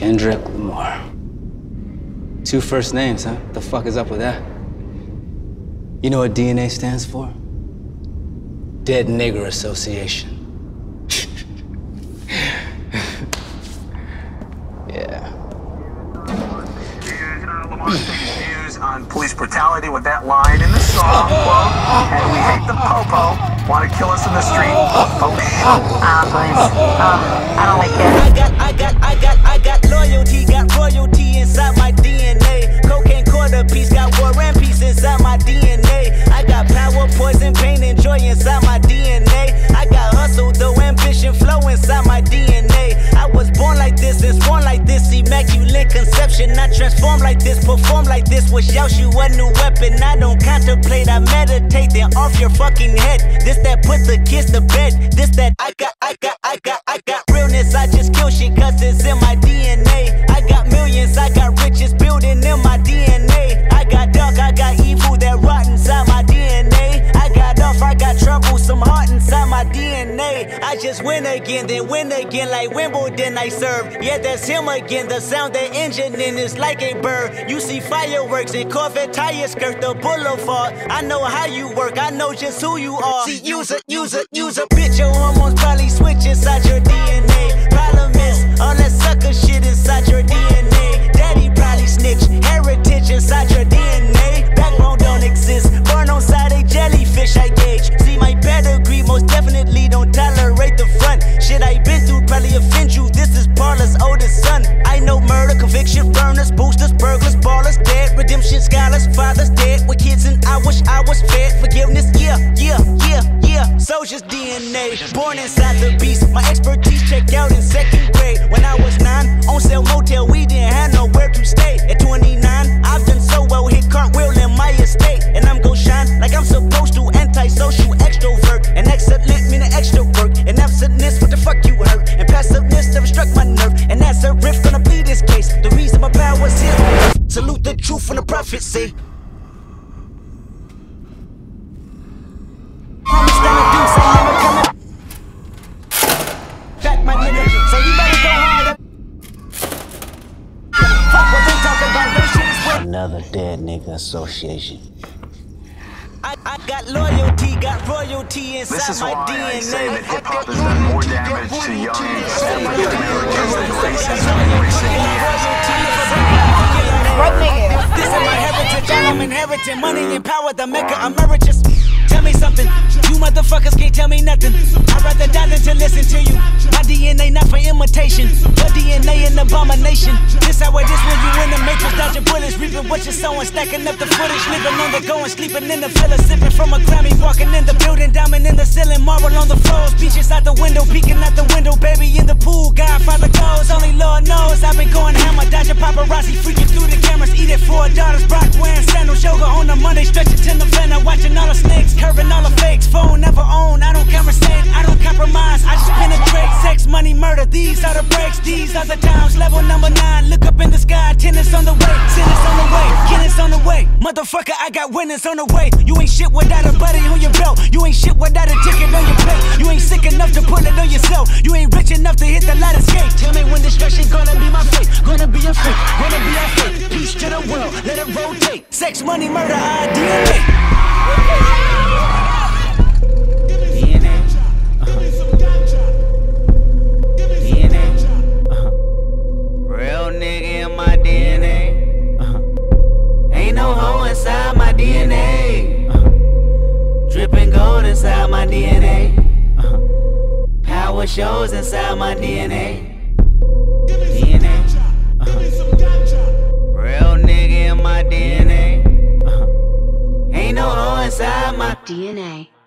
Kendrick Lamar. Two first names, huh? The fuck is up with that? You know what DNA stands for? Dead Nigger Association. yeah. Views on police brutality with that line in the song, quote, and we hate the popo, want to kill us in the street. Oh, Ah, please. Oh, I don't like it. I got, I got, I got, I got loyalty, got royalty inside my DNA. Cocaine quarter piece, got war and peace inside my DNA. I got power, poison, pain, and joy inside my DNA. I got hustle, though ambition, flow inside my DNA. I was born like this and sworn like this, immaculate conception. I transform like this, perform like this. Wish out you a new weapon. I don't contemplate, I meditate, then off your fucking head. This that put the kids to bed. This that I got, I got, I got, I got realness. I just kill shit cause it's in my DNA. Just win again, then win again like Wimbledon I serve. Yeah, that's him again. The sound that engine in is like a bird. You see fireworks and Corvette tires skirt the boulevard. I know how you work, I know just who you are. See, use a, use a, use a bitch. Your hormones probably switch inside your DNA. Problem is, all that sucker dead, redemption, scholars, fathers dead with kids, and I wish I was fed. Forgiveness, yeah, yeah, yeah, yeah. Soldier's DNA, born inside the beast. My expertise way Another Dead Nigga Association. I, I got loyalty, got royalty inside This is my why DNA. I say that hip hop has done more damage to young African Americans than racism in recent years. Heritage, I'm inheriting. Money and power, the mecca emeritus. Tell me something, you motherfuckers can't tell me nothing. I'd rather die than to listen to you. My DNA not for imitation, your DNA an abomination. This how it is when you in the matrix, dodging bullets, reaping what you're sowing, stacking up the footage, living on the go and sleeping in the villa, sipping from a Grammy, walking in the building, diamond in the ceiling, marble on the floors, beaches out the window, peeking out the window, baby in the pool, Godfather goes, only Lord knows I've been going hammer, dodging paparazzi, freaking through the four daughters, Brock wearing sandals, yoga on a Monday, stretching to November, watching all the snakes, curving all the fakes, phone never own, I don't conversate, I don't compromise, I just penetrate, sex, money, murder, these are the breaks, these are the times, level number nine, look up in the sky, tennis on the way, tennis on the way, tennis on the way, motherfucker, I got winners on the way, you ain't shit without a buddy on your belt, you ain't shit without a ticket on your plate, you ain't sick enough to put it on yourself, you ain't rich enough to hit the ladder skate, tell me when destruction gonna be a fate, gonna be our fate, peace to the world, let it rotate, sex, money, murder, DNA. Uh-huh. Real nigga in my DNA. Uh-huh. Ain't no hoe inside my DNA. Uh-huh. Dripping gold inside my DNA. Uh-huh. Power shows inside my. DNA. Inside my DNA.